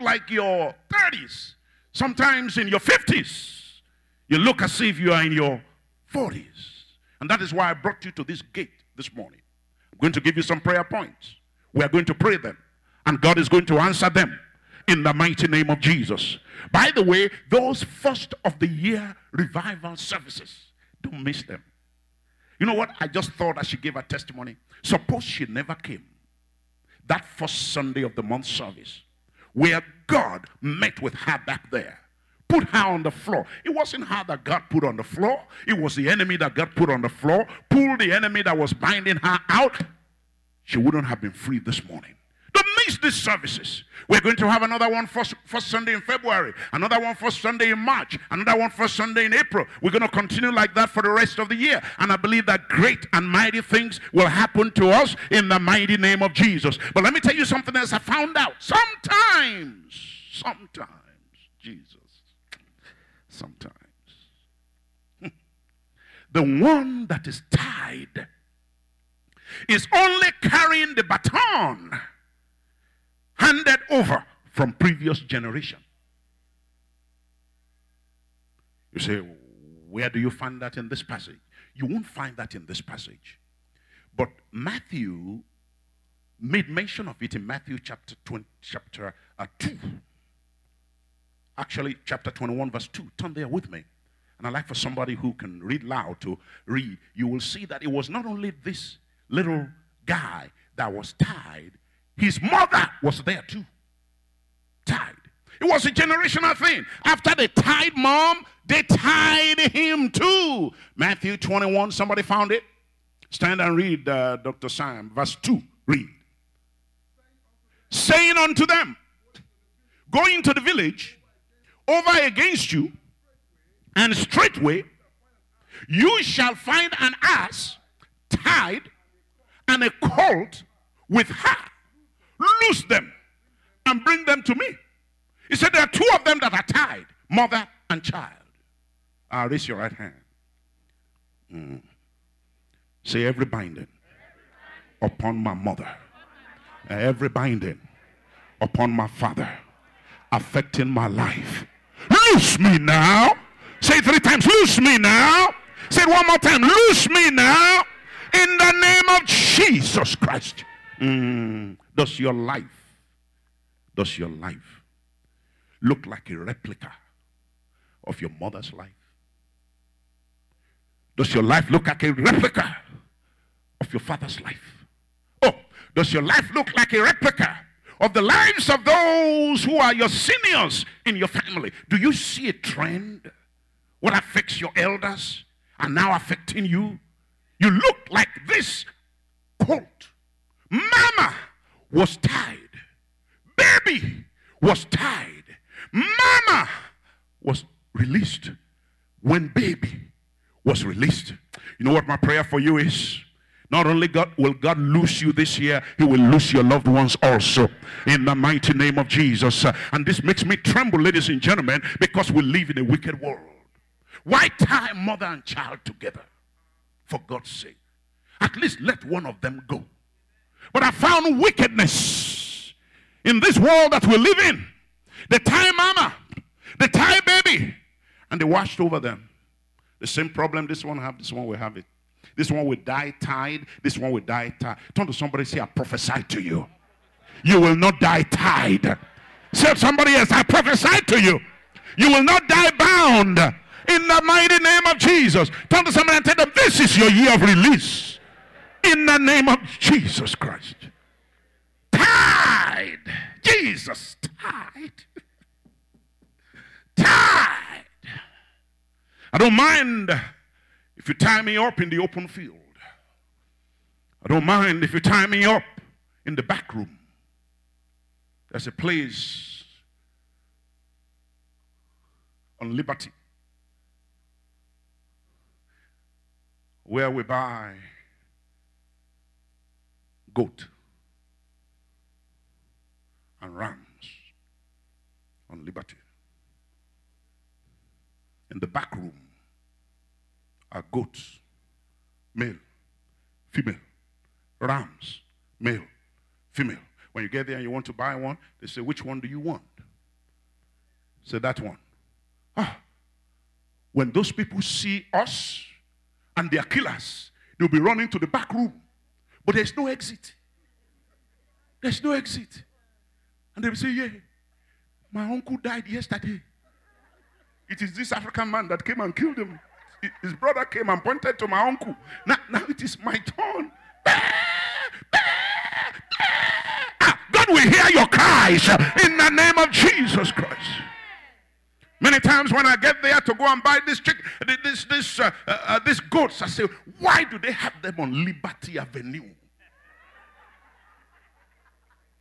like your 30s, sometimes in your 50s. You look as if you are in your 40s. And that is why I brought you to this gate this morning. I'm going to give you some prayer points. We are going to pray them, and God is going to answer them in the mighty name of Jesus. By the way, those first of the year revival services, don't miss them. You know what? I just thought I should give a testimony. Suppose she never came. That first Sunday of the month service, where God met with her back there, put her on the floor. It wasn't her that God put on the floor, it was the enemy that God put on the floor, pulled the enemy that was binding her out. She wouldn't have been free this morning. These services. We're going to have another one first, first Sunday in February, another one first Sunday in March, another one first Sunday in April. We're going to continue like that for the rest of the year. And I believe that great and mighty things will happen to us in the mighty name of Jesus. But let me tell you something else I found out. Sometimes, sometimes, Jesus, sometimes, the one that is tied is only carrying the baton handed over from previous generation. You say, where do you find that in this passage? You won't find that in this passage. But Matthew made mention of it in Matthew chapter 20, chapter uh, 2. Actually, chapter 21, verse 2. Turn there with me. And I'd like for somebody who can read loud to read. You will see that it was not only this little guy that was tied, his mother was there too. Tied. It was a generational thing. After they tied mom, they tied him too. Matthew 21, somebody found it? Stand and read, uh, Dr. Sam, verse 2. Read. Saying unto them, Go into the village over against you, and straightway you shall find an ass tied and a colt with her Loose them and bring them to me. He said, There are two of them that are tied mother and child. Ah, raise your right hand. Mm. Say, Every binding upon my mother, every binding upon my father, affecting my life. Loose me now. Say three times, loose me now. Say one more time, loose me now. In the name of Jesus Christ. Mm. Does your life, does your life look like a replica of your mother's life? Does your life look like a replica of your father's life? Oh, does your life look like a replica of the lives of those who are your seniors in your family? Do you see a trend? What affects your elders are now affecting you? You look like this quote. Mama was tied. Baby was tied. Mama was released when baby was released. You know what my prayer for you is? Not only God will God loose you this year, He will loose your loved ones also in the mighty name of Jesus. And this makes me tremble, ladies and gentlemen, because we live in a wicked world. Why tie mother and child together? For God's sake. At least let one of them go. But I found wickedness in this world that we live in. The Thai mama, the Thai baby, and they washed over them. The same problem this one have, this one will have it. This one will die tied, this one will die tied. Turn to somebody say, I prophesy to you. You will not die tied. Say somebody else, I prophesy to you. You will not die bound in the mighty name of Jesus. Turn to somebody and tell them, This is your year of release in the name of Jesus Christ. Tied. Jesus tied. Tied. I don't mind if you tie me up in the open field. I don't mind if you tie me up in the back room. There's a place on liberty where we buy goat and rams on liberty. In the back room are goats, male, female, rams, male, female. When you get there and you want to buy one, they say, Which one do you want? Say that one. Ah. When those people see us and they are killers, they'll be running to the back room. But there's no exit. There's no exit. And they'll say, Yeah, my uncle died yesterday. It is this African man that came and killed him. His brother came and pointed to my uncle. Now, now it is my turn. Ah, God will hear your cries in the name of Jesus Christ. Many times when I get there to go and buy this chick, this this uh, uh, uh, this goats, I say, why do they have them on Liberty Avenue?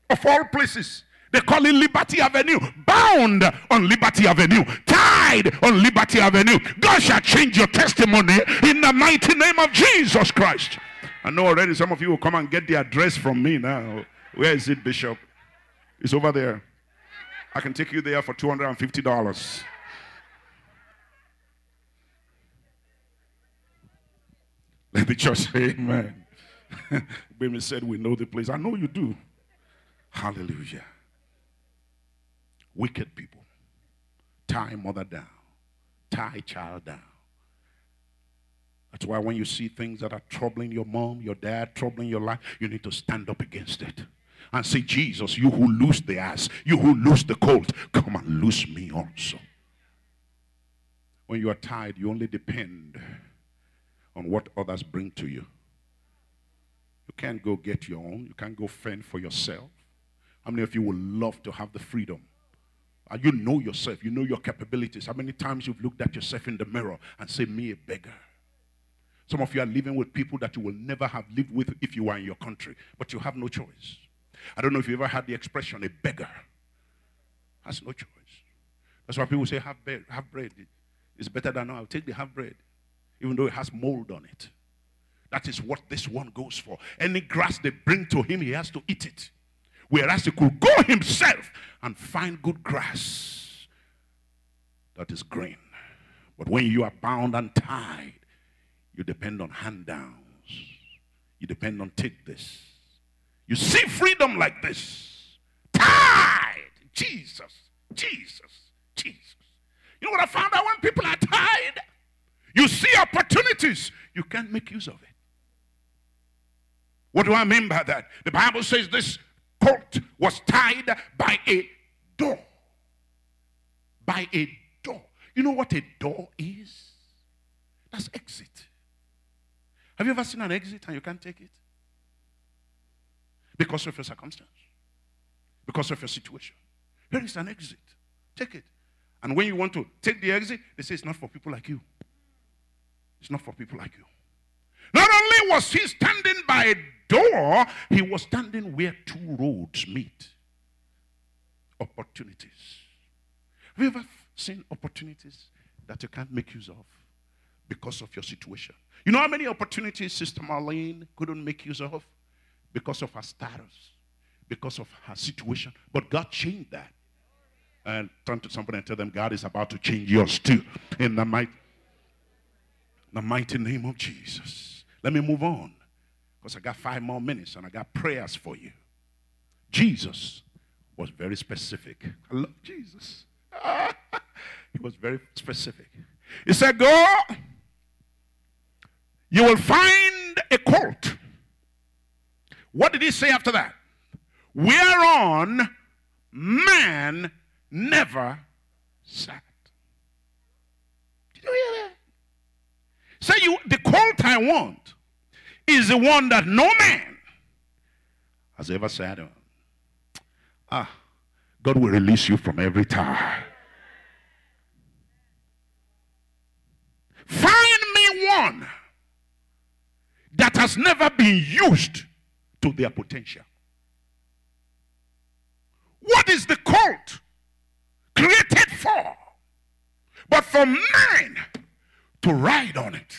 Of all places, they call it Liberty Avenue. Bound on Liberty Avenue. Tied on Liberty Avenue. God shall change your testimony in the mighty name of Jesus Christ. I know already some of you will come and get the address from me now. Where is it, Bishop? It's over there. I can take you there for $250. Let the church say amen. Women said, We know the place. I know you do. Hallelujah. Wicked people tie mother down, tie child down. That's why when you see things that are troubling your mom, your dad, troubling your life, you need to stand up against it and say, Jesus, you who loose the ass, you who loose the colt, come and loose me also. When you are tied, you only depend on what others bring to you. You can't go get your own. You can't go fend for yourself. How many of you would love to have the freedom? And uh, you know yourself. You know your capabilities. How many times you've looked at yourself in the mirror and say, me a beggar? Some of you are living with people that you will never have lived with if you were in your country. But you have no choice. I don't know if you ever had the expression, a beggar has no choice. That's why people say, have, bread. have bread. It's better than I'll take the half bread, even though it has mold on it. That is what this one goes for. Any grass they bring to him, he has to eat it. Whereas he could go himself and find good grass that is green. But when you are bound and tied, you depend on hand downs. You depend on take this. You see freedom like this. Tied. Jesus. Jesus. Jesus. You know what I found out when people are tied? You see You can't make use of it. What do I mean by that? The Bible says this colt was tied by a door. By a door. You know what a door is? That's exit. Have you ever seen an exit and you can't take it? Because of your circumstance, because of your situation. Here is an exit. Take it. And when you want to take the exit, they say it's not for people like you. It's not for people like you. Not only was he standing by a door, he was standing where two roads meet. Opportunities. Have you ever seen opportunities that you can't make use of because of your situation? You know how many opportunities Sister Marlene couldn't make use of? Because of her status, because of her situation. But God changed that. And turn to somebody and tell them God is about to change yours too. In the mighty, the mighty name of Jesus. Let me move on. Because I got five more minutes and I got prayers for you. Jesus was very specific. I love Jesus. he was very specific. He said, Go you will find a colt. What did he say after that? Whereon man never sat. Did you hear that? Say so you the colt I want is the one that no man has ever sat on. Ah, God will release you from every tie. Find me one that has never been used to their potential. What is the cult created for? But for man to ride on it.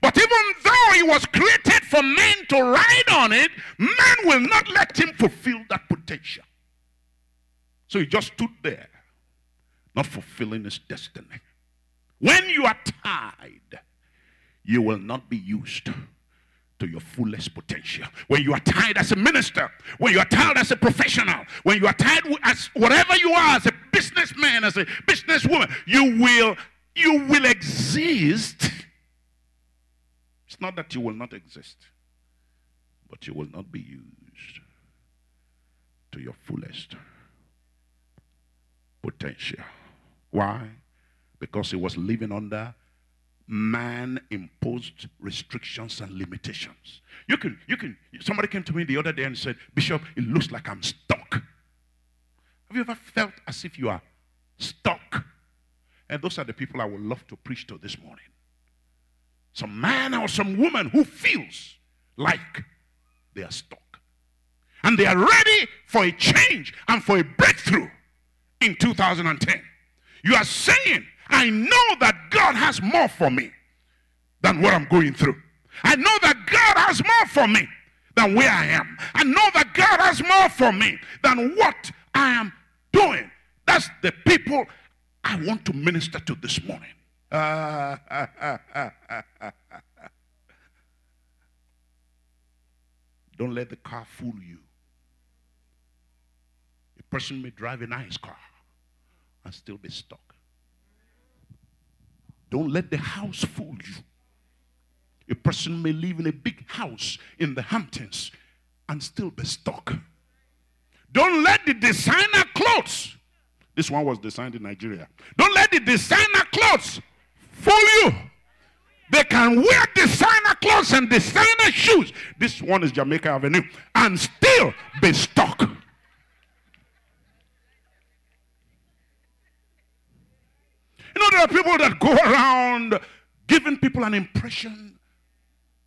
But even though he was created for man to ride on it, man will not let him fulfill that potential. So he just stood there, not fulfilling his destiny. When you are tied, you will not be used to your fullest potential. When you are tired as a minister, when you are tired as a professional, when you are tired as whatever you are as a businessman, as a businesswoman, you will you will exist. It's not that you will not exist, but you will not be used to your fullest potential. Why? Because he was living under man imposed restrictions and limitations. You can, you can, somebody came to me the other day and said, Bishop, it looks like I'm stuck. Have you ever felt as if you are stuck? And those are the people I would love to preach to this morning. Some man or some woman who feels like they are stuck. And they are ready for a change and for a breakthrough in 2010. You are saying, I know that God has more for me than what I'm going through. I know that God has more for me than where I am. I know that God has more for me than what I am doing. That's the people I want to minister to this morning. Don't let the car fool you. A person may drive a nice car and still be stuck. Don't let the house fool you. A person may live in a big house in the Hamptons and still be stuck. Don't let the designer clothes, this one was designed in Nigeria. Don't let the designer clothes fool you. They can wear designer clothes and designer shoes. This one is Jamaica Avenue and still be stuck. You know, there are people that go around giving people an impression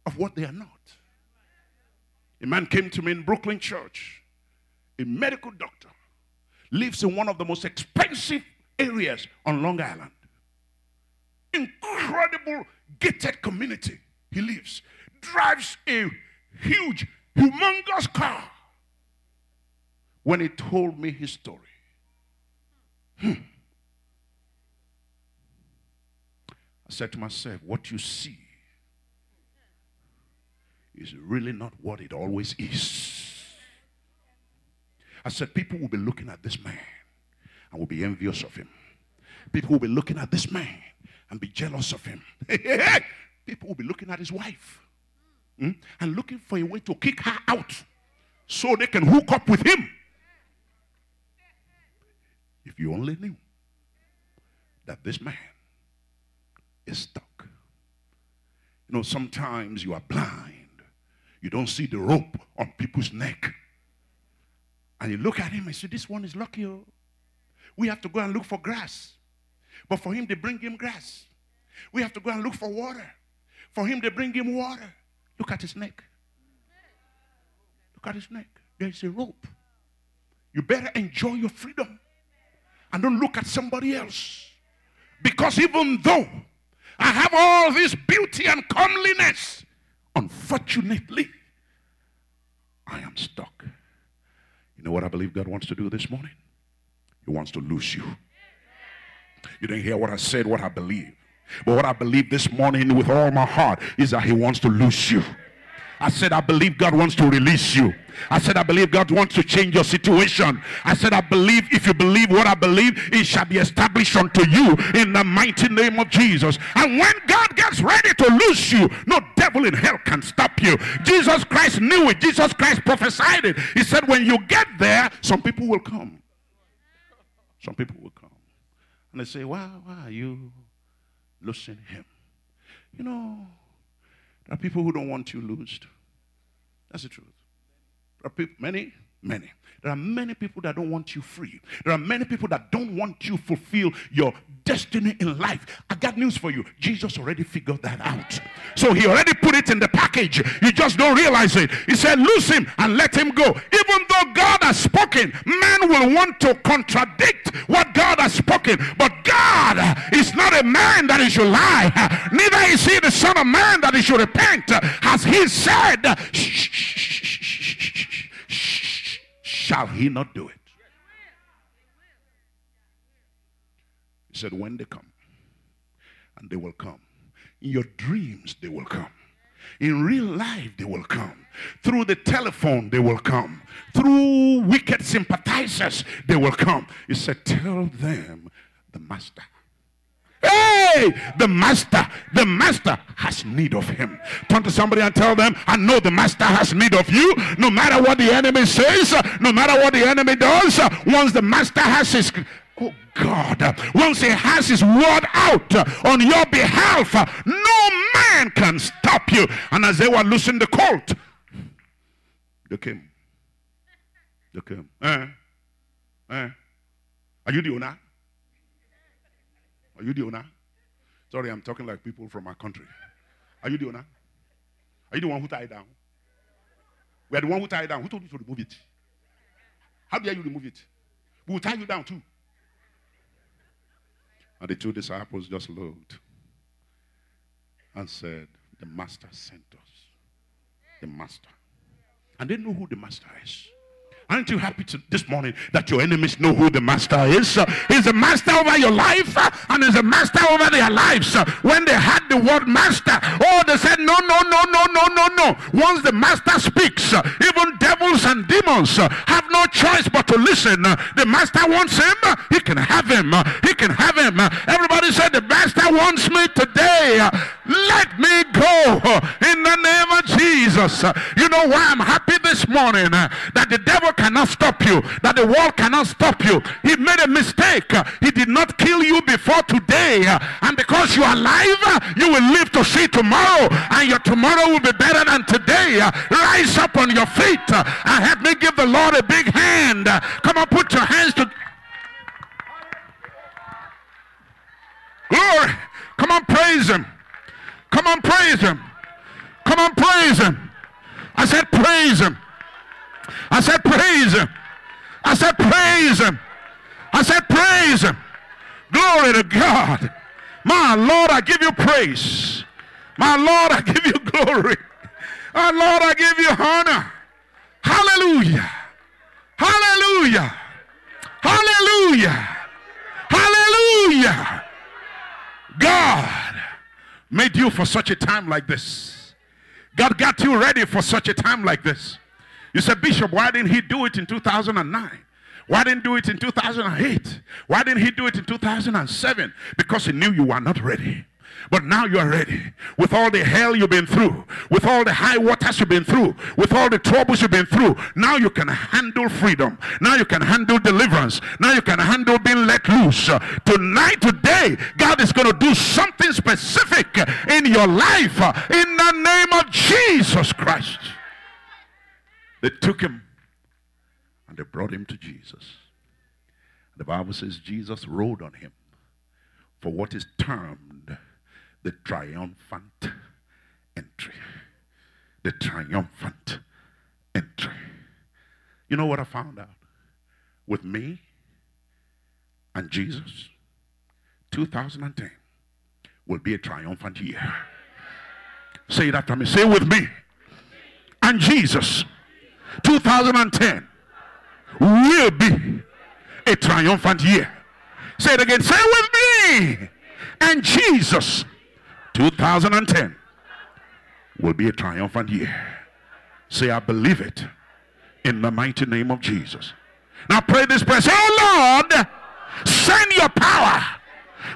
of what they are not. A man came to me in Brooklyn Church, a medical doctor, lives in one of the most expensive areas on Long Island. Incredible gated community he lives. Drives a huge, humongous car. When he told me his story, hmm, I said to myself, what you see is really not what it always is. I said, people will be looking at this man and will be envious of him. People will be looking at this man and be jealous of him. people will be looking at his wife hmm, and looking for a way to kick her out so they can hook up with him. If you only knew that this man is stuck. You know, sometimes you are blind. You don't see the rope on people's neck. And you look at him and say, This one is lucky. Oh. We have to go and look for grass. But for him, they bring him grass. We have to go and look for water. For him, they bring him water. Look at his neck. Look at his neck. There is a rope. You better enjoy your freedom and don't look at somebody else. Because even though I have all this beauty and comeliness. Unfortunately, I am stuck. You know what I believe God wants to do this morning? He wants to loose you. You didn't hear what I said, what I believe. But what I believe this morning with all my heart is that He wants to loose you. I said, I believe God wants to release you. I said, I believe God wants to change your situation. I said, I believe if you believe what I believe, it shall be established unto you in the mighty name of Jesus. And when God gets ready to loose you, no devil in hell can stop you. Jesus Christ knew it. Jesus Christ prophesied it. He said, when you get there, some people will come. Some people will come. And they say, why, why are you loosing him? You know, there are people who don't want you loosed. That's the truth. People, many, many. There are many people that don't want you free. There are many people that don't want you fulfill your destiny in life. I got news for you. Jesus already figured that out. So he already put it in the package. You just don't realize it. He said, loose him and let him go. Even though God has spoken, man will want to contradict what God has spoken. But God is not a man that he should lie. Neither is he the son of man that he should repent. As he said, shh, shh, shh, shall he not do it? He said, when they come, and they will come. In your dreams, they will come. In real life, they will come. Through the telephone, they will come. Through wicked sympathizers, they will come. He said, Tell them the master. Hey, the master, the master has need of him. Turn to somebody and tell them, I know the master has need of you. No matter what the enemy says, no matter what the enemy does, once the master has his Oh God, once he has his word out on your behalf, no man can stop you. And as they were loosing the colt, they came. They came. Eh? Eh? Are you the owner? Are you the owner? Sorry, I'm talking like people from our country. Are you the owner? Are you the one who tied down? We are the one who tied down. Who told you to remove it? How dare you remove it? We will tie you down too. And the two disciples just looked and said, The master sent us. The master. And they know who the master is. Aren't you happy to, this morning that your enemies know who the master is? He's the master over your life and he's the master over their lives. When they had the word master, oh, they said, no, no, no, no, no, no, no. Once the master speaks, even devils and demons have no choice but to listen. The master wants him, he can have him. he can have him. everybody said, the master wants me today. let me go in the name of Jesus. you know why I'm happy this morning? that the devil cannot stop you, that the world cannot stop you. He made a mistake. He did not kill you before today. And because you are alive, you will live to see tomorrow. And your tomorrow will be better than today. Rise up on your feet and help me give the Lord a big hand. Come on, put your hands to. Glory. Come on, praise him. Come on, praise him. Come on, praise him. I said, praise him. I said, praise him. I said, praise him. I said, praise him. Glory to God. My Lord, I give you praise. My Lord, I give you glory. My Lord, I give you honor. Hallelujah. Hallelujah. Hallelujah. Hallelujah. God made you for such a time like this. God got you ready for such a time like this. You said, Bishop, why didn't he do it in 2009? Why didn't he do it in 2008? Why didn't he do it in 2007? Because he knew you were not ready. But now you are ready. With all the hell you've been through, with all the high waters you've been through, with all the troubles you've been through, now you can handle freedom. Now you can handle deliverance. Now you can handle being let loose. tonight, today, God is going to do something specific in your life in the name of Jesus Christ. They took him and they brought him to Jesus. The Bible says Jesus rode on him for what is termed the triumphant entry. The triumphant entry. You know what I found out? With me and Jesus, 2010 will be a triumphant year. Say it after me. Say it with me and Jesus 2010 will be a triumphant year. Say it again. Say it with me. And Jesus, 2010 will be a triumphant year. Say, I believe it in the mighty name of Jesus. Now pray this prayer. Say, Oh Lord, send your power,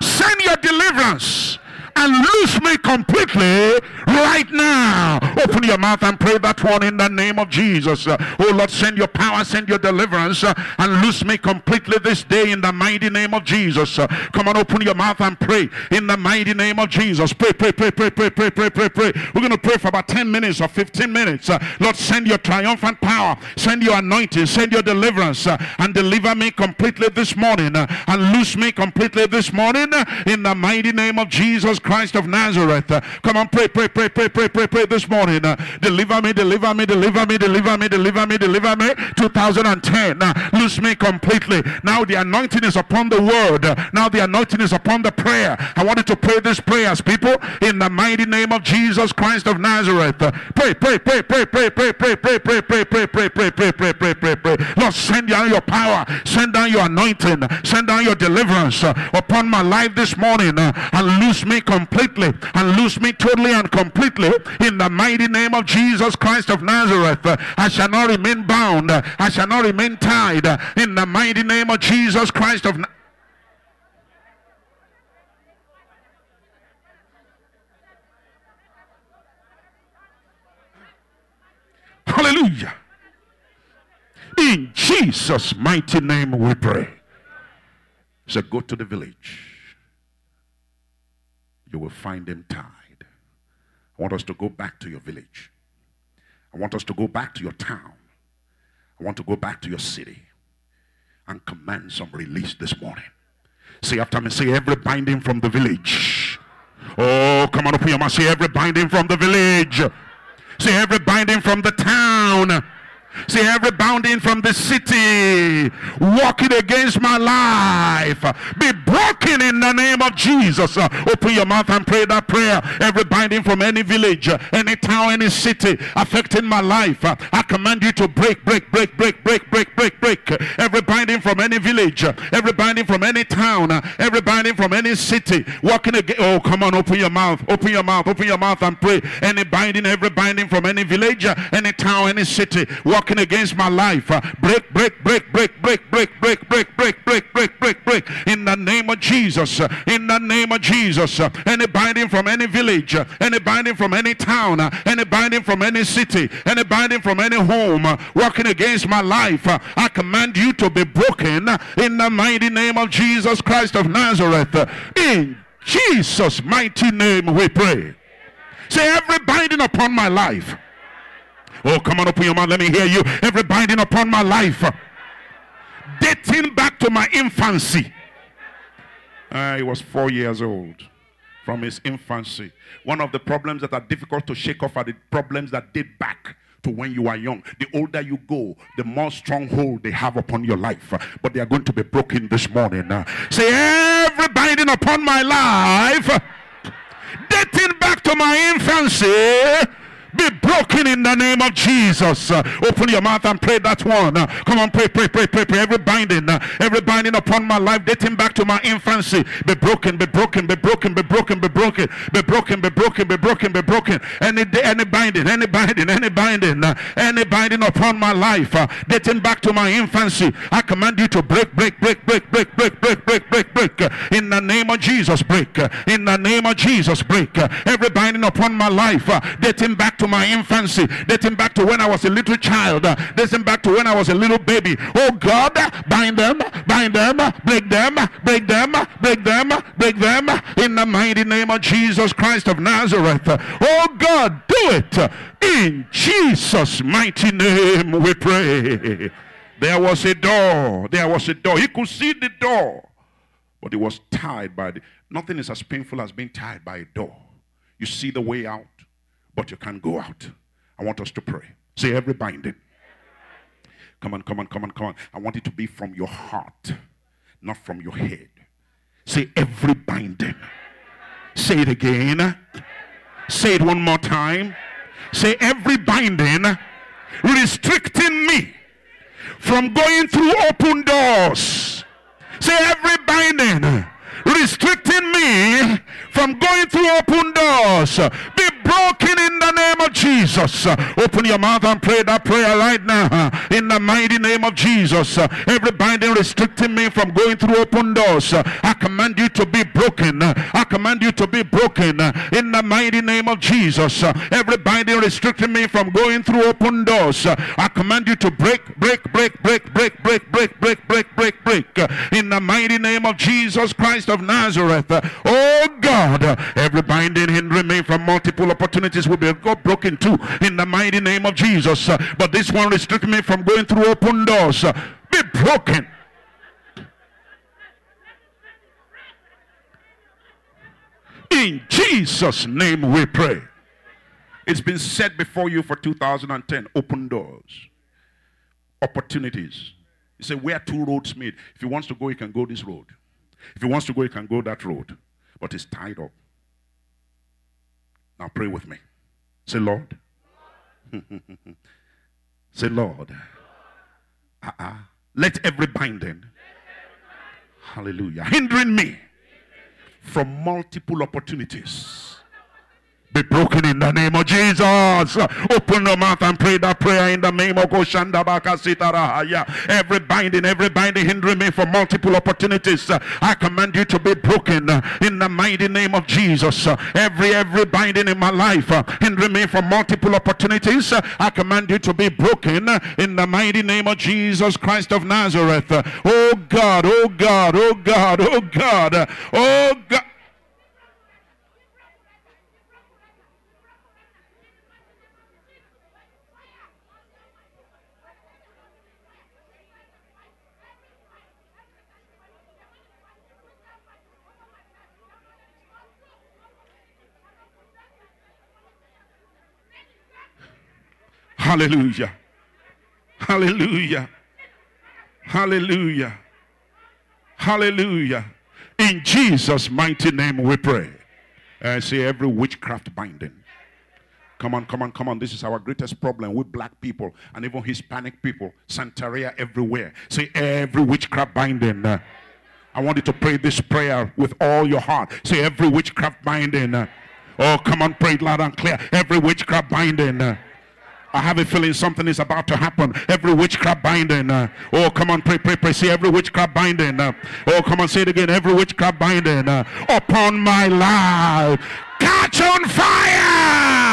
send your deliverance and loose me completely right now. Open your mouth and pray that one in the name of Jesus. Oh Lord, send your power, send your deliverance, uh, and loose me completely this day in the mighty name of Jesus. Uh, come on, open your mouth and pray in the mighty name of Jesus. Pray, pray, pray, pray, pray, pray, pray, pray, pray. We're going to pray for about 10 minutes or 15 minutes. Uh, Lord, send your triumphant power, send your anointing, send your deliverance, and deliver me completely this morning, and loose me completely this morning in the mighty name of Jesus Christ of Nazareth. Uh, come on, pray, pray, pray, pray, pray, pray, pray this morning. Uh, deliver me, deliver me, deliver me, deliver me, deliver me, deliver me. 2010. Uh, lose me completely. Now the anointing is upon the word. Uh, now the anointing is upon the prayer. I want you to pray this prayer as people in the mighty name of Jesus Christ of Nazareth. Uh, pray, pray, pray, pray, pray, pray, pray, pray, pray, pray, pray, pray, pray, pray, pray, pray, pray, pray. Lord, send down your power. Send down your anointing. Send down your deliverance upon my life this morning and loose me completely completely and loose me totally and completely in the mighty name of Jesus Christ of Nazareth. I shall not remain bound. I shall not remain tied in the mighty name of Jesus Christ of Nazareth. Hallelujah. In Jesus' mighty name we pray. So go to the village. You will find them tied. I want us to go back to your village. I want us to go back to your town. I want to go back to your city and command some release this morning. Say after me, say every binding from the village. Oh, come on, open your mouth. Say every binding from the village. Say every binding from the town See, every bounding from the city, walking against my life, be broken in the name of Jesus. Open your mouth and pray that prayer. Every binding from any village, any town, any city affecting my life, I command you to break, break, break, break, break, break, break, break. Every binding from any village, every binding from any town, every binding from any city, walking again. Oh, come on, open your mouth, open your mouth, open your mouth and pray. Any binding, every binding from any village, any town, any city, walking working against my life. Uh, break, break, break, break, break, break, break, break, break, break, break, break, break. In the name of Jesus. Uh, in the name of Jesus. Uh, any binding from any village, any binding from any town, any binding from any city, any binding from any home, working against my life, I command you to be broken in the mighty name of Jesus Christ of Nazareth. In Jesus' mighty name we pray. Say every binding upon my life Oh, come on, open your mouth. Let me hear you. Every binding upon my life, dating back to my infancy. I was four years old from his infancy. One of the problems that are difficult to shake off are the problems that date back to when you are young. The older you go, the more stronghold they have upon your life. But they are going to be broken this morning. Uh, say, every binding upon my life, dating back to my infancy be broken in the name of Jesus. Open your mouth and pray that one. Come on, pray, pray, pray, pray, pray. Every binding, every binding upon my life, dating back to my infancy, be broken, be broken, be broken, be broken, be broken, be broken, be broken, be broken, be broken. Any any binding, any binding, any binding, any binding upon my life, dating back to my infancy, I command you to break, break, break, break, break, break, break, break, break, break. In the name of Jesus, break. In the name of Jesus, break. Every binding upon my life, dating back to my infancy, dating back to when I was a little child, dating back to when I was a little baby. Oh God, bind them, bind them, break them, break them, break them, break them in the mighty name of Jesus Christ of Nazareth. Oh God, do it in Jesus' mighty name. We pray. There was a door. There was a door. He could see the door, but he was tied by the. Nothing is as painful as being tied by a door. You see the way out but you can't go out. I want us to pray. Say every binding. Come on, come on, come on, come on. I want it to be from your heart, not from your head. Say every binding. Say it again. Say it one more time. Say every binding restricting me from going through open doors. Say every binding restricting me from going through open doors be broken in the name of Jesus. Open your mouth and pray that prayer right now. In the mighty name of Jesus. Every binding restricting me from going through open doors. I command you to be broken. I command you to be broken in the mighty name of Jesus. Every binding restricting me from going through open doors. I command you to break, break, break, break, break, break, break, break, break, break, break. In the mighty name of Jesus Christ of Nazareth. Oh God, every binding hindering from multiple opportunities will be broken too in the mighty name of Jesus. But this one restricting me from going through open doors. Be broken. In Jesus' name we pray. It's been set before you for 2010. Open doors. Opportunities. You say, where two roads meet. If he wants to go, he can go this road. If he wants to go, he can go that road. But it's tied up. Now pray with me. Say, Lord. Say, Lord. Uh-uh. Let every binding, hallelujah, hindering me from multiple opportunities be broken in the name of Jesus. Open your mouth and pray that prayer in the name of Goshanda Every binding, every binding hindering me for multiple opportunities. Uh, I command you to be broken uh, in the mighty name of Jesus. Uh, every every binding in my life hindering me for multiple opportunities. I command you to be broken in the mighty name of Jesus Christ of Nazareth. Oh God, oh God, oh God, oh God, oh God. Hallelujah. Hallelujah. Hallelujah. Hallelujah. In Jesus' mighty name we pray. I say every witchcraft binding. Come on, come on, come on. This is our greatest problem with black people and even Hispanic people. Santeria everywhere. Say every witchcraft binding. I want you to pray this prayer with all your heart. Say every witchcraft binding. Oh, come on, pray loud and clear. Every witchcraft binding. I have a feeling something is about to happen. Every witchcraft binding. Uh, oh, come on, pray, pray, pray. Say every witchcraft binding. Uh, oh, come on, say it again. Every witchcraft binding uh, upon my life catch on fire.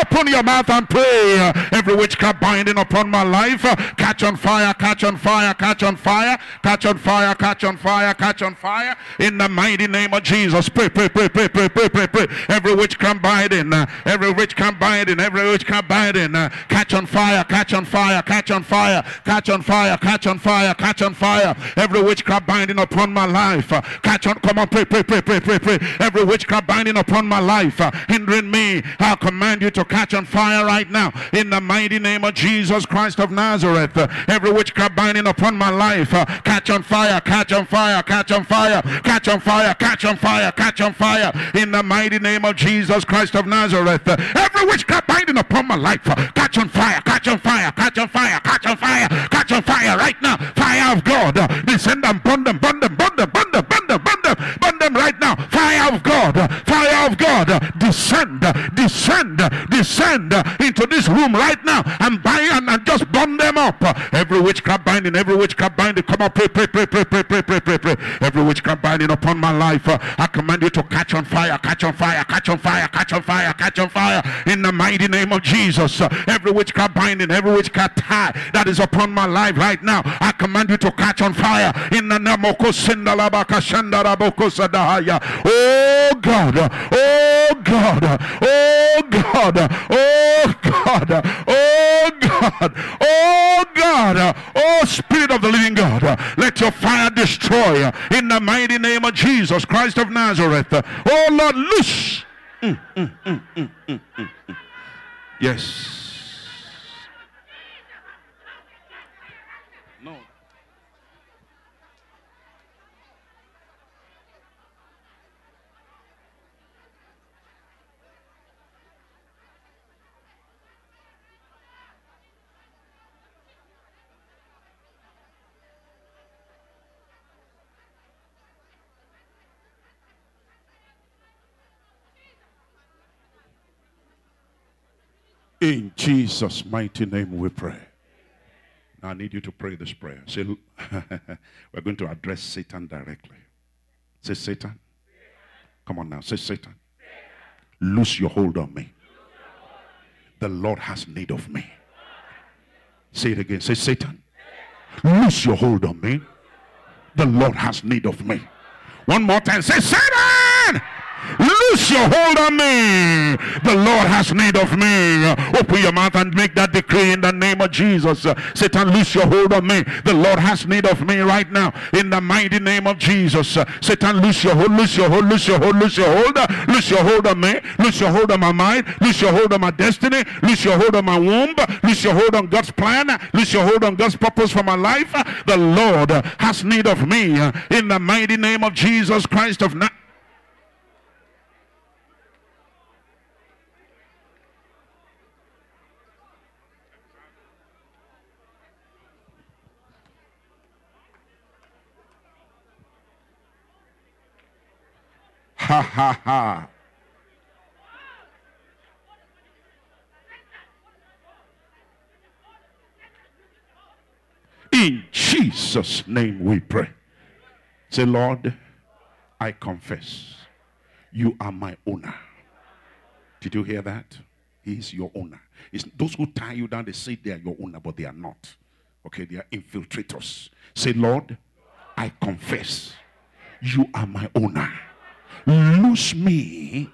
Open your mouth and pray. Every witchcraft binding upon my life, catch on fire, catch on fire, catch on fire, catch on fire, catch on fire, catch on fire. In the mighty name of Jesus, pray, pray, pray, pray, pray, pray, pray, pray. Every witchcraft binding, every witchcraft binding, every witchcraft binding, catch on fire, catch on fire, catch on fire, catch on fire, catch on fire, catch on fire. Every witchcraft binding upon my life, catch on. Come on, pray, pray, pray, pray, pray, pray. Every witchcraft binding upon my life uh, hindering me, I'll command you to catch on fire right now in the mighty name of Jesus Christ of Nazareth. Uh, every witchcraft binding upon my life, uh, catch on fire, catch on fire, catch on fire, catch on fire, catch on fire, catch on fire in the mighty name of Jesus Christ of Nazareth. Every witchcraft binding upon my life, catch on fire, catch on fire, catch on fire, catch on fire, catch on fire right now. Fire of God, descend and burn them, burn them, burn them, burn them, burn them, burn them, burn them right now. Fire of God, fire of God, descend, descend, descend into this room right now and bind and just burn them up. Every witchcraft binding, every witchcraft binding, come on, pray, pray, pray, pray, pray, pray, pray, pray, pray. Every witchcraft binding upon my life, I command you to catch on fire, catch on fire, catch on fire, catch on fire, catch on fire in the mighty name of Jesus. Every witchcraft binding, every witchcraft tie that is upon my life right now, I command you to catch on fire in the name of Oh God, oh God, oh God, oh God, oh God, oh God, oh Spirit of the living God, let your fire destroy in the mighty name of Jesus Christ of Nazareth. Oh Lord, loose. Mm, mm, mm, yes. In Jesus' mighty name we pray. Now I need you to pray this prayer. Say, we're going to address Satan directly. Say, Satan. Come on now. Say, Satan. Lose your hold on me. The Lord has need of me. Say it again. Say, Satan. Lose your hold on me. The Lord has need of me. One more time. Say, Satan. Loose your hold on me. The Lord has need of me. Open your mouth and make that decree in the name of Jesus. Satan, loose your hold on me. The Lord has need of me right now. In the mighty name of Jesus. Satan, loose your hold, loose your hold, loose your hold, loose your hold. Loose your hold on me. Loose your hold on my mind. Loose your hold on my destiny. Loose your hold on my womb. Loose your hold on God's plan. Loose your hold on God's purpose for my life. The Lord has need of me. In the mighty name of Jesus Christ of Nazareth. Ha ha ha. In Jesus' name we pray. Say, Lord, I confess you are my owner. Did you hear that? He is your owner. It's those who tie you down, they say they are your owner, but they are not. Okay, they are infiltrators. Say, Lord, I confess you are my owner. Loose me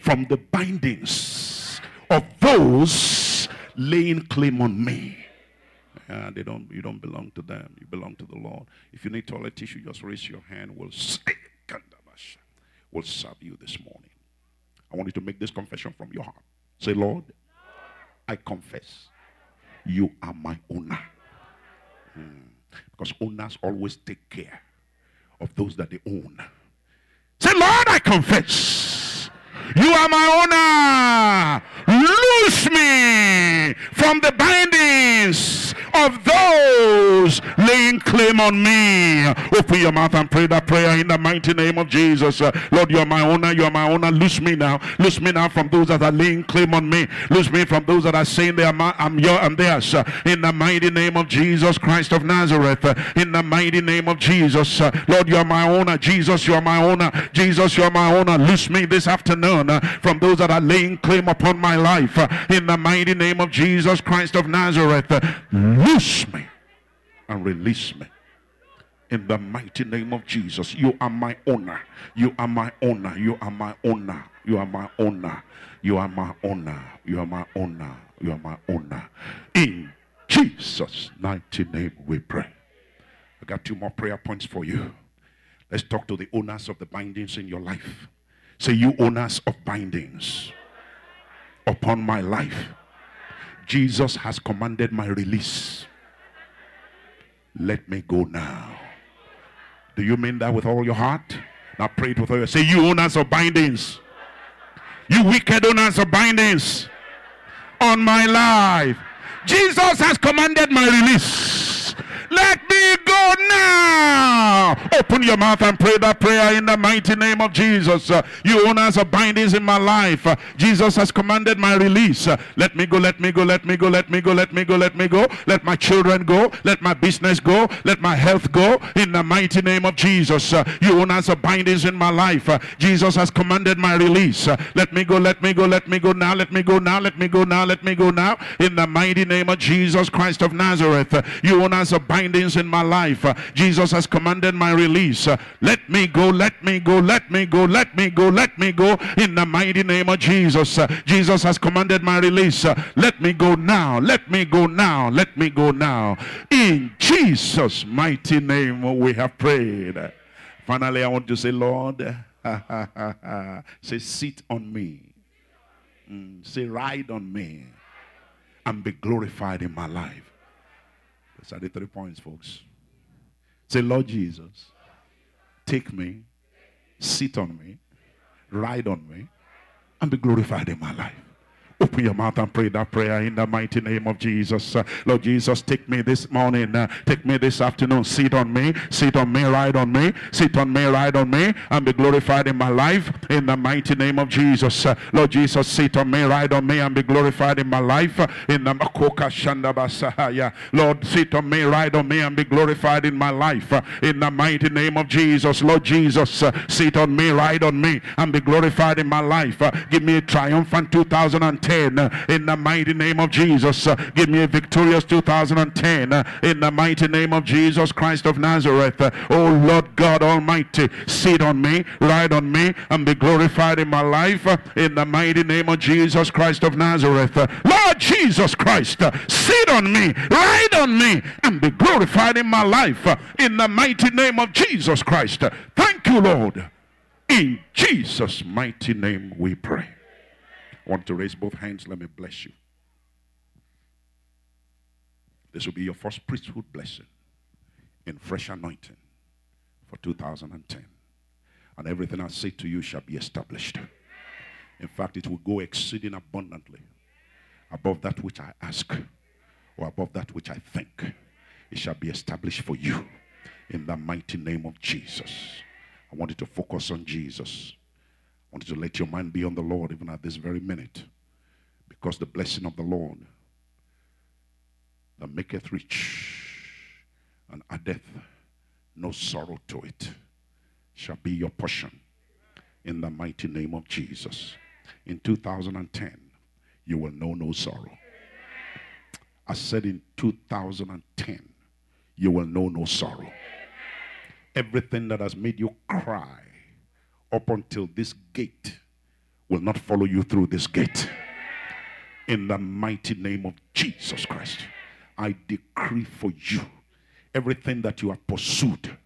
from the bindings of those laying claim on me. Uh, they don't, you don't belong to them. You belong to the Lord. If you need toilet tissue, just raise your hand. We'll, we'll serve you this morning. I want you to make this confession from your heart. Say, Lord, I confess you are my owner. Hmm. Because owners always take care of those that they own. Say, Lord, Confess you are my owner. Loose me from the bindings of those laying claim on me. Open your mouth and pray that prayer in the mighty name of Jesus. Uh, Lord, you are my owner. You are my owner. Loose me now. Loose me now from those that are laying claim on me. Loose me from those that are saying they are my, I'm your and theirs. Uh, in the mighty name of Jesus Christ of Nazareth. Uh, in the mighty name of Jesus. Uh, Lord, you are my owner. Jesus, you are my owner. Jesus, you are my owner. Loose me this afternoon uh, from those that are laying claim upon my life. Uh, in the mighty name of Jesus Christ of Nazareth. Loose me and release me. In the mighty name of Jesus, you are my owner. You are my owner. You are my owner. You are my owner. You are my owner. You are my owner. You are my owner. In Jesus' mighty name we pray. I got two more prayer points for you. Let's talk to the owners of the bindings in your life. Say, you owners of bindings upon my life. Jesus has commanded my release. Let me go now. Do you mean that with all your heart? Now pray it with all your say, You owners of bindings, you wicked owners of bindings on my life. Jesus has commanded my release. Let me go now. Open your mouth and pray that prayer in the mighty name of Jesus. Uh, you owners of bindings in my life. Uh, Jesus has commanded my release. Uh, let me go, let me go, let me go, let me go, let me go, let me go. Let my children go. Let my business go. Let my health go. In the mighty name of Jesus. Uh, you owners of bindings in my life. Uh, Jesus has commanded my release. Uh, let me go, let me go, let me go now, let me go now, let me go now, let me go now. In the mighty name of Jesus Christ of Nazareth. Uh, you owners of bindings in my life. Jesus has commanded my release. Let me go, let me go, let me go, let me go, let me go. In the mighty name of Jesus. Jesus has commanded my release. Let me go now, let me go now, let me go now. In Jesus' mighty name we have prayed. Finally, I want to say, Lord, say, sit on me. Mm, say, ride on me and be glorified in my life. Are the three points, folks. Say, Lord Jesus, take me, sit on me, ride on me, and be glorified in my life. Open your mouth and pray that prayer in the mighty name of Jesus. Lord Jesus, take me this morning, take me this afternoon, sit on me, sit on me, ride on me, sit on me, ride on me, and be glorified in my life in the mighty name of Jesus. Lord Jesus, sit on me, ride on me, and be glorified in my life in the Makoka Shandabasahaya. Lord, sit on me, ride on me, and be glorified in my life in the mighty name of Jesus. Lord Jesus, sit on me, ride on me, and be glorified in my life. Give me a triumphant 2010 Uh, in the mighty name of Jesus. Uh, give me a victorious 2010 uh, in the mighty name of Jesus Christ of Nazareth. Oh Lord God Almighty, sit on me, ride on me, and be glorified in my life in the mighty name of Jesus Christ of Nazareth. Lord Jesus Christ, sit on me, ride on me, and be glorified in my life in the mighty name of Jesus Christ. Thank you, Lord. In Jesus' mighty name we pray want to raise both hands, let me bless you. This will be your first priesthood blessing in fresh anointing for 2010. And everything I say to you shall be established. In fact, it will go exceeding abundantly above that which I ask or above that which I think. It shall be established for you in the mighty name of Jesus. I want you to focus on Jesus. Want you to let your mind be on the Lord even at this very minute. Because the blessing of the Lord that maketh rich and addeth no sorrow to it shall be your portion in the mighty name of Jesus. In 2010, you will know no sorrow. I said in 2010, you will know no sorrow. Everything that has made you cry up until this gate will not follow you through this gate. In the mighty name of Jesus Christ, I decree for you everything that you have pursued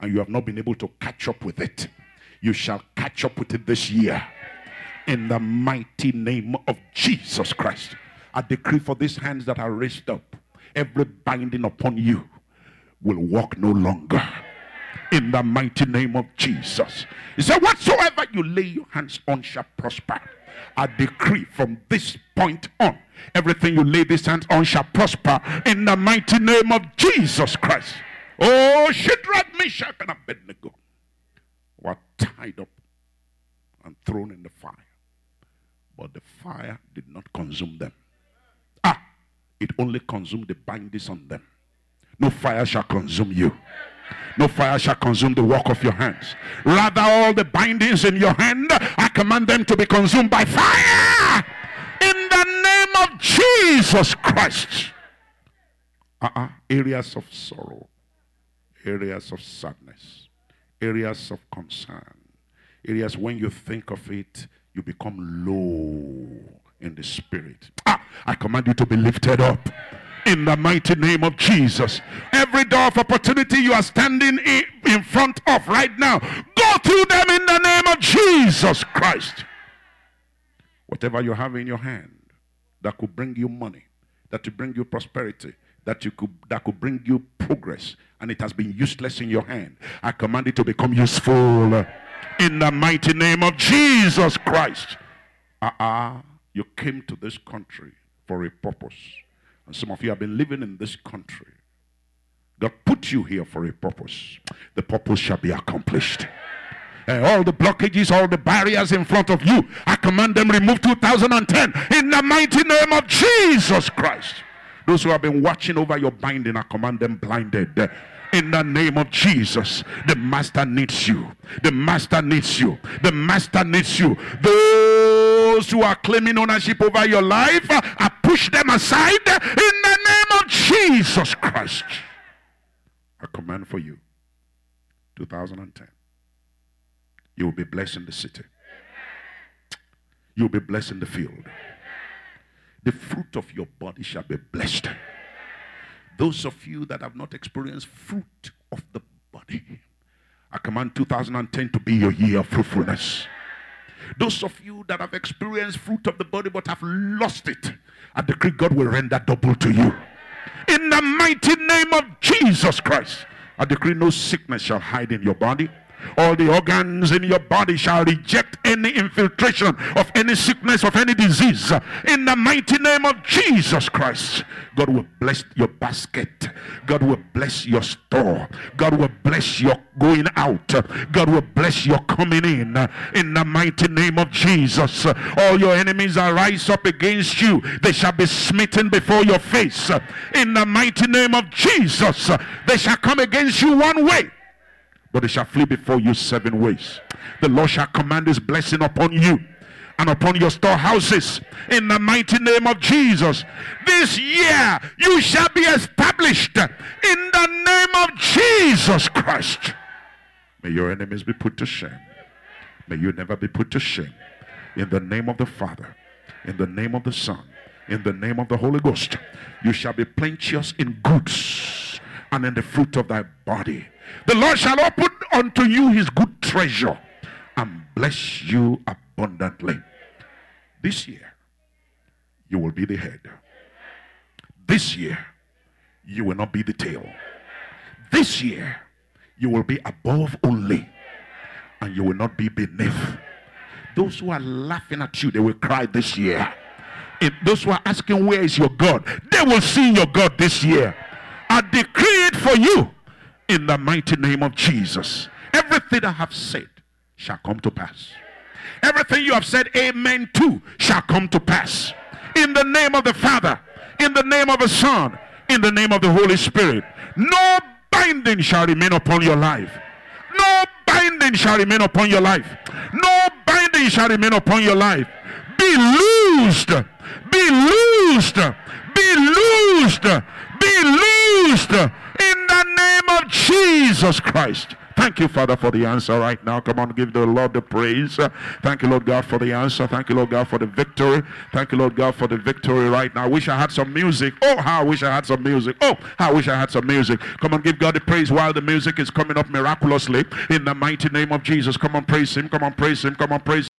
and you have not been able to catch up with it, you shall catch up with it this year. In the mighty name of Jesus Christ, I decree for these hands that are raised up, every binding upon you will walk no longer in the mighty name of Jesus. He said, Whatsoever you lay your hands on shall prosper. I decree from this point on, everything you lay these hands on shall prosper in the mighty name of Jesus Christ. Oh, Shadrach, Meshach, and Abednego were tied up and thrown in the fire. But the fire did not consume them. Ah, it only consumed the bindings on them. No fire shall consume you. No fire shall consume the work of your hands. Rather, all the bindings in your hand, I command them to be consumed by fire. In the name of Jesus Christ. Uh-uh. Areas of sorrow, areas of sadness, areas of concern, areas when you think of it, you become low in the spirit. Ah, I command you to be lifted up in the mighty name of Jesus. Every door of opportunity you are standing in, in front of right now, go through them in the name of Jesus Christ. Whatever you have in your hand that could bring you money, that could bring you prosperity, that you could that could bring you progress, and it has been useless in your hand. I command it to become useful in the mighty name of Jesus Christ. Uh-uh. You came to this country for a purpose. And some of you have been living in this country. God put you here for a purpose. The purpose shall be accomplished. And all the blockages, all the barriers in front of you, I command them remove 2010 in the mighty name of Jesus Christ. Those who have been watching over your binding, I command them blinded in the name of Jesus. The master needs you. The master needs you. The master needs you. Those who are claiming ownership over your life, uh, I push them aside in the name of Jesus Christ. A command for you 2010. You will be blessed in the city, you will be blessed in the field the fruit of your body shall be blessed. Those of you that have not experienced fruit of the body, I command 2010 to be your year of fruitfulness. Those of you that have experienced fruit of the body but have lost it, I decree God will render double to you. In the mighty name of Jesus Christ, I decree no sickness shall hide in your body all the organs in your body shall reject any infiltration of any sickness, of any disease. In the mighty name of Jesus Christ, God will bless your basket. God will bless your store. God will bless your going out. God will bless your coming in. In the mighty name of Jesus, all your enemies are rise up against you. They shall be smitten before your face. In the mighty name of Jesus, they shall come against you one way but they shall flee before you seven ways. The Lord shall command his blessing upon you and upon your storehouses in the mighty name of Jesus. This year you shall be established in the name of Jesus Christ. May your enemies be put to shame. May you never be put to shame. In the name of the Father, in the name of the Son, in the name of the Holy Ghost, you shall be plenteous in goods and in the fruit of thy body the Lord shall open unto you his good treasure and bless you abundantly. This year, you will be the head. This year, you will not be the tail. This year, you will be above only, and you will not be beneath. Those who are laughing at you, they will cry this year. If those who are asking, Where is your God? They will see your God this year. I decree it for you in the mighty name of Jesus. Everything I have said shall come to pass. Everything you have said amen to shall come to pass. In the name of the Father, in the name of the Son, in the name of the Holy Spirit. No binding shall remain upon your life. No binding shall remain upon your life. No binding shall remain upon your life. Be loosed. Be loosed. Be loosed. Be loosed in the name of Jesus Christ. Thank you, Father, for the answer right now. Come on, give the Lord the praise. Thank you, Lord God, for the answer. Thank you, Lord God, for the victory. Thank you, Lord God, for the victory right now. I wish I had some music. Oh, how I wish I had some music. Oh, how I wish I had some music. Come on, give God the praise while the music is coming up miraculously in the mighty name of Jesus. Come on, praise Him. Come on, praise Him. Come on, praise